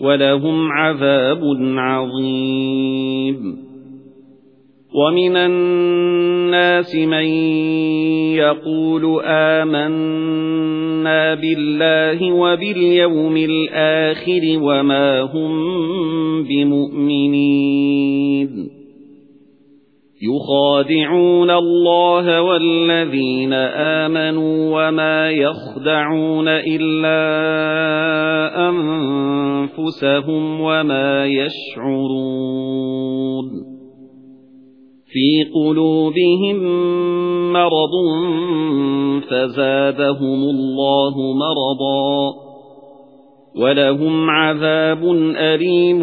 وَلَهُمْ عَذَابٌ عَظِيمٌ. وَمِنَ النَّاسِ مَن يَقُولُ آمَنَّا بِاللَّهِ وَبِالْيَوْمِ الْآخِرِ وَمَا هُمْ بِمُؤْمِنِينَ. يُخَادِعُونَ اللَّهَ وَالَّذِينَ آمَنُوا وَمَا يَخْدَعُونَ إِلَّا أَنفُسَهُمْ وَمَا يَشْعُرُونَ فِي قُلُوبِهِم مَّرَضٌ فَزَادَهُمُ اللَّهُ مَرَضًا وَلَهُمْ عَذَابٌ أَلِيمٌ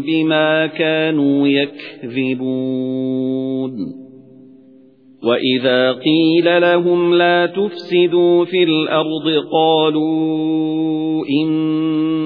بِمَا كَانُوا يَكْذِبُونَ وَإِذَا قِيلَ لَهُمْ لَا تُفْسِدُوا فِي الْأَرْضِ قَالُوا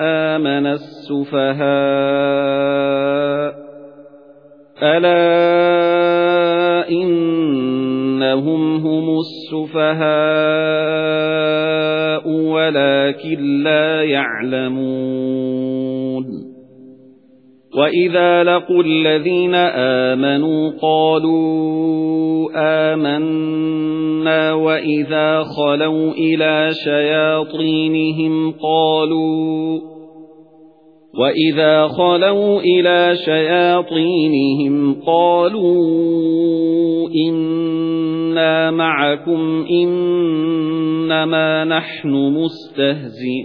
آمَنَ السُّفَهَاءُ. أَلَا إِنَّهُمْ هُمُ السُّفَهَاءُ وَلَكِن لَّا يَعْلَمُونَ. وَإِذَا لَقُوا الَّذِينَ آمَنُوا قَالُوا آمَنَّا وَإِذَا خَلَوْا إِلَى شَيَاطِينِهِمْ قَالُوا وَإِذَا خَلَوْا إِلَى شَيَاطِينِهِمْ قَالُوا إِنَّا مَعَكُمْ إِنَّمَا نَحْنُ مُسْتَهْزِئُونَ